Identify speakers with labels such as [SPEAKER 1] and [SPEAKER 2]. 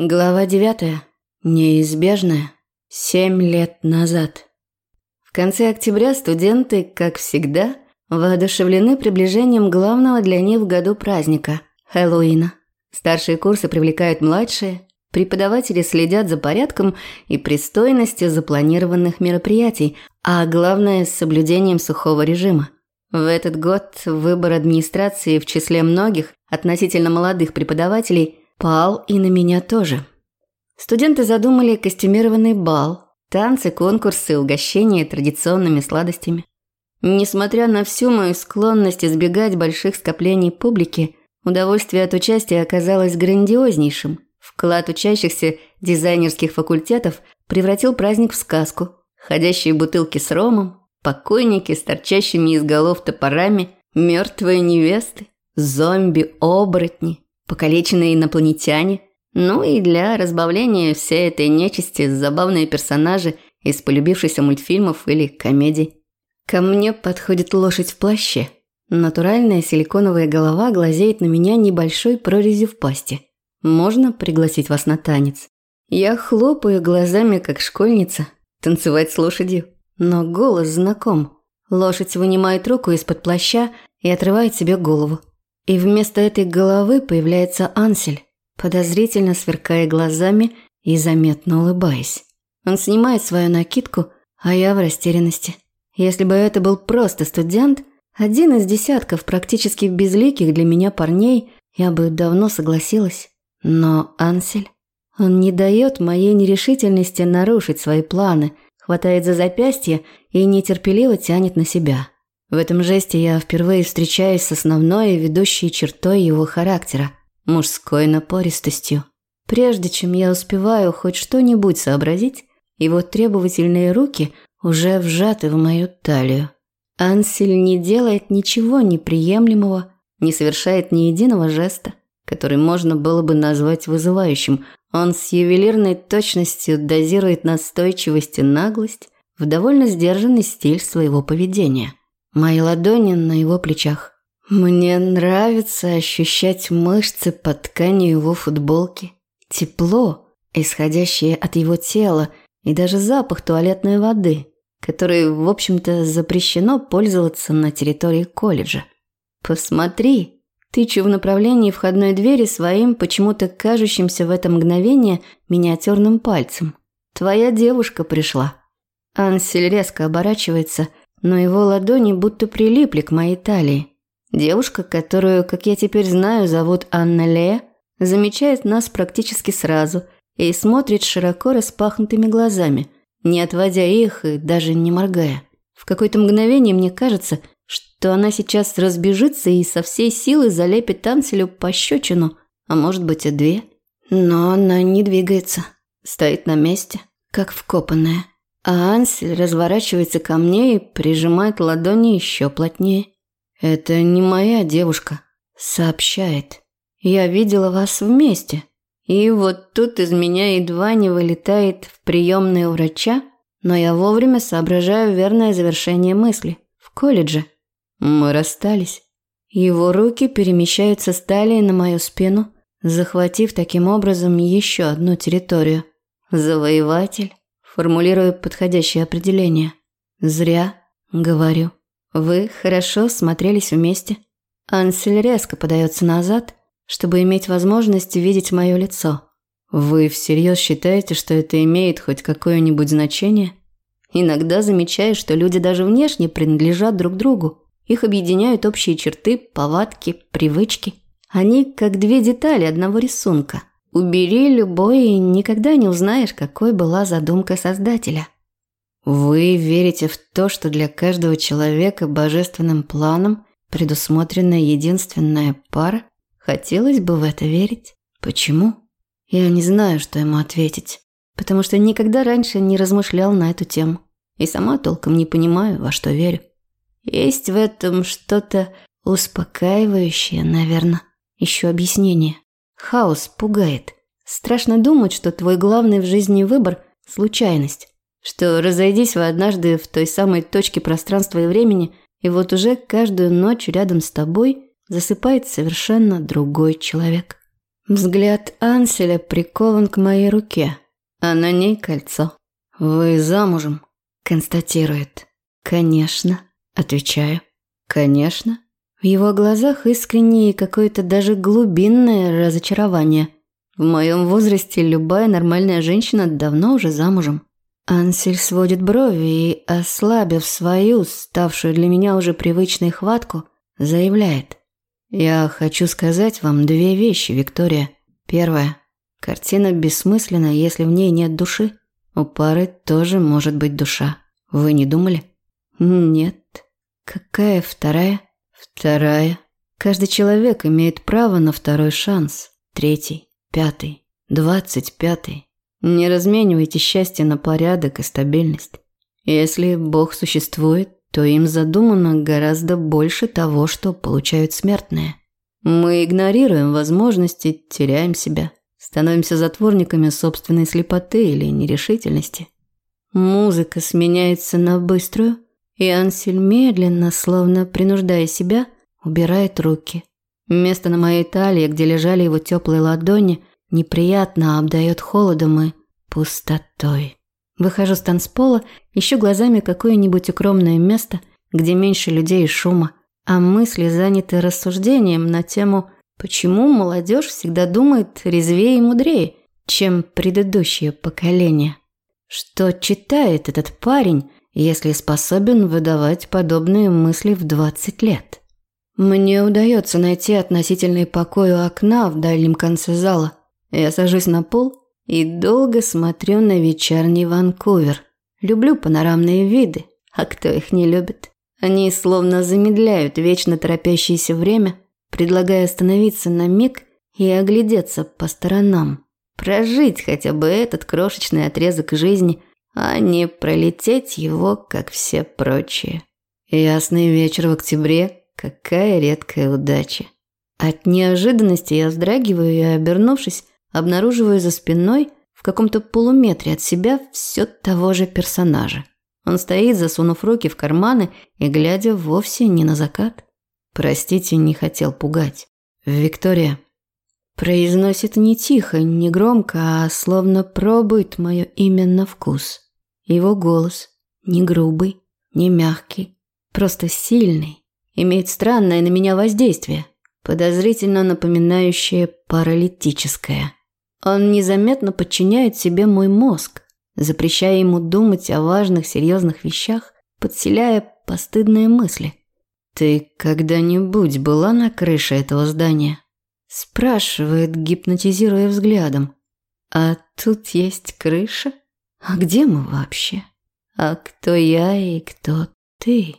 [SPEAKER 1] Глава девятая. Неизбежная. Семь лет назад. В конце октября студенты, как всегда, воодушевлены приближением главного для них в году праздника – Хэллоуина. Старшие курсы привлекают младшие, преподаватели следят за порядком и пристойностью запланированных мероприятий, а главное – с соблюдением сухого режима. В этот год выбор администрации в числе многих относительно молодых преподавателей – Пал и на меня тоже. Студенты задумали костюмированный бал, танцы, конкурсы, угощения традиционными сладостями. Несмотря на всю мою склонность избегать больших скоплений публики, удовольствие от участия оказалось грандиознейшим. Вклад учащихся дизайнерских факультетов превратил праздник в сказку. Ходящие бутылки с ромом, покойники с торчащими из голов топорами, мертвые невесты, зомби-оборотни – покалеченные инопланетяне, ну и для разбавления всей этой нечисти забавные персонажи из полюбившихся мультфильмов или комедий. Ко мне подходит лошадь в плаще. Натуральная силиконовая голова глазеет на меня небольшой прорезью в пасти. Можно пригласить вас на танец? Я хлопаю глазами, как школьница, танцевать с лошадью. Но голос знаком. Лошадь вынимает руку из-под плаща и отрывает себе голову. И вместо этой головы появляется Ансель, подозрительно сверкая глазами и заметно улыбаясь. Он снимает свою накидку, а я в растерянности. Если бы это был просто студент, один из десятков практически безликих для меня парней, я бы давно согласилась. Но Ансель, он не дает моей нерешительности нарушить свои планы, хватает за запястье и нетерпеливо тянет на себя. В этом жесте я впервые встречаюсь с основной и ведущей чертой его характера – мужской напористостью. Прежде чем я успеваю хоть что-нибудь сообразить, его требовательные руки уже вжаты в мою талию. Ансель не делает ничего неприемлемого, не совершает ни единого жеста, который можно было бы назвать вызывающим. Он с ювелирной точностью дозирует настойчивость и наглость в довольно сдержанный стиль своего поведения. Мои ладони на его плечах. Мне нравится ощущать мышцы под тканью его футболки. Тепло, исходящее от его тела, и даже запах туалетной воды, который, в общем-то, запрещено пользоваться на территории колледжа. Посмотри, тычу в направлении входной двери своим, почему-то кажущимся в это мгновение миниатюрным пальцем. Твоя девушка пришла. Ансель резко оборачивается – но его ладони будто прилипли к моей талии. Девушка, которую, как я теперь знаю, зовут Анна Лея, замечает нас практически сразу и смотрит широко распахнутыми глазами, не отводя их и даже не моргая. В какое-то мгновение мне кажется, что она сейчас разбежится и со всей силы залепит Танцелю пощечину, а может быть и две. Но она не двигается, стоит на месте, как вкопанная. А Ансель разворачивается ко мне и прижимает ладони еще плотнее. «Это не моя девушка», – сообщает. «Я видела вас вместе». И вот тут из меня едва не вылетает в приемные врача, но я вовремя соображаю верное завершение мысли. В колледже. Мы расстались. Его руки перемещаются с талии на мою спину, захватив таким образом еще одну территорию. Завоеватель формулирую подходящее определение. Зря, говорю. Вы хорошо смотрелись вместе. Ансель резко подается назад, чтобы иметь возможность видеть мое лицо. Вы всерьез считаете, что это имеет хоть какое-нибудь значение? Иногда замечаю, что люди даже внешне принадлежат друг другу. Их объединяют общие черты, повадки, привычки. Они как две детали одного рисунка. Убери любой и никогда не узнаешь, какой была задумка создателя. Вы верите в то, что для каждого человека божественным планом предусмотрена единственная пара? Хотелось бы в это верить. Почему? Я не знаю, что ему ответить, потому что никогда раньше не размышлял на эту тему и сама толком не понимаю, во что верю. Есть в этом что-то успокаивающее, наверное. Еще объяснение. Хаос пугает. Страшно думать, что твой главный в жизни выбор – случайность. Что разойдись вы однажды в той самой точке пространства и времени, и вот уже каждую ночь рядом с тобой засыпает совершенно другой человек. Взгляд Анселя прикован к моей руке, а на ней кольцо. «Вы замужем?» – констатирует. «Конечно», – отвечаю. «Конечно». В его глазах искреннее какое-то даже глубинное разочарование. В моем возрасте любая нормальная женщина давно уже замужем. Ансель сводит брови и, ослабив свою, ставшую для меня уже привычной хватку, заявляет. «Я хочу сказать вам две вещи, Виктория. Первое. Картина бессмысленна, если в ней нет души. У пары тоже может быть душа. Вы не думали?» «Нет». «Какая вторая?» «Вторая. Каждый человек имеет право на второй шанс. Третий, пятый, двадцать пятый. Не разменивайте счастье на порядок и стабильность. Если Бог существует, то им задумано гораздо больше того, что получают смертные. Мы игнорируем возможности, теряем себя, становимся затворниками собственной слепоты или нерешительности. Музыка сменяется на быструю, и Ансель медленно, словно принуждая себя, убирает руки. Место на моей талии, где лежали его теплые ладони, неприятно обдает холодом и пустотой. Выхожу с танцпола, ищу глазами какое-нибудь укромное место, где меньше людей и шума, а мысли заняты рассуждением на тему «Почему молодежь всегда думает резвее и мудрее, чем предыдущее поколение?» Что читает этот парень, если способен выдавать подобные мысли в 20 лет? Мне удается найти относительный покой у окна в дальнем конце зала. Я сажусь на пол и долго смотрю на вечерний Ванкувер. Люблю панорамные виды, а кто их не любит? Они словно замедляют вечно торопящееся время, предлагая остановиться на миг и оглядеться по сторонам. Прожить хотя бы этот крошечный отрезок жизни, а не пролететь его, как все прочие. Ясный вечер в октябре – какая редкая удача. От неожиданности я вздрагиваю и, обернувшись, обнаруживаю за спиной в каком-то полуметре от себя все того же персонажа. Он стоит, засунув руки в карманы и глядя вовсе не на закат. Простите, не хотел пугать. Виктория произносит не тихо, не громко, а словно пробует мое имя на вкус. Его голос не грубый, не мягкий, просто сильный, имеет странное на меня воздействие, подозрительно напоминающее паралитическое. Он незаметно подчиняет себе мой мозг, запрещая ему думать о важных, серьезных вещах, подселяя постыдные мысли. «Ты когда-нибудь была на крыше этого здания?» Спрашивает, гипнотизируя взглядом. «А тут есть крыша? А где мы вообще? А кто я и кто ты?»